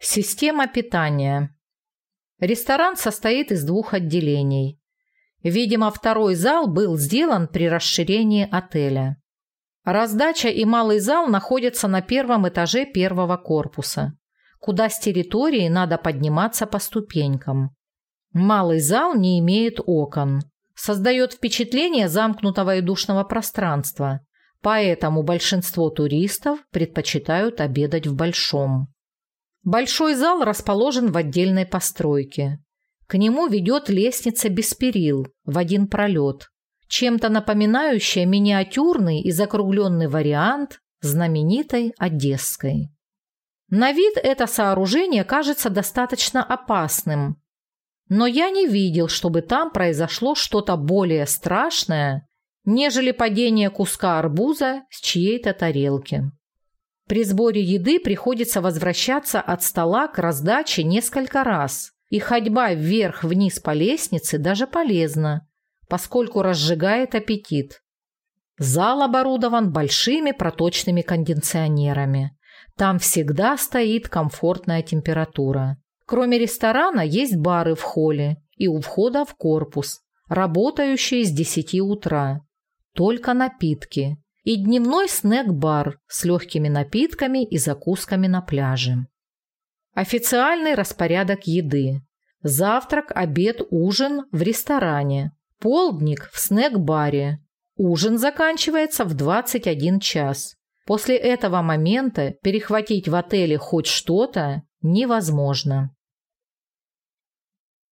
Система питания. Ресторан состоит из двух отделений. Видимо, второй зал был сделан при расширении отеля. Раздача и малый зал находятся на первом этаже первого корпуса, куда с территории надо подниматься по ступенькам. Малый зал не имеет окон, создает впечатление замкнутого и душного пространства, поэтому большинство туристов предпочитают обедать в большом. Большой зал расположен в отдельной постройке. К нему ведет лестница без перил, в один пролет, чем-то напоминающая миниатюрный и закругленный вариант знаменитой Одесской. На вид это сооружение кажется достаточно опасным, но я не видел, чтобы там произошло что-то более страшное, нежели падение куска арбуза с чьей-то тарелки. При сборе еды приходится возвращаться от стола к раздаче несколько раз, и ходьба вверх-вниз по лестнице даже полезна, поскольку разжигает аппетит. Зал оборудован большими проточными кондиционерами. Там всегда стоит комфортная температура. Кроме ресторана есть бары в холле и у входа в корпус, работающие с 10 утра. Только напитки. И дневной снэк-бар с легкими напитками и закусками на пляже. Официальный распорядок еды. Завтрак, обед, ужин в ресторане. Полдник в снэк-баре. Ужин заканчивается в 21 час. После этого момента перехватить в отеле хоть что-то невозможно.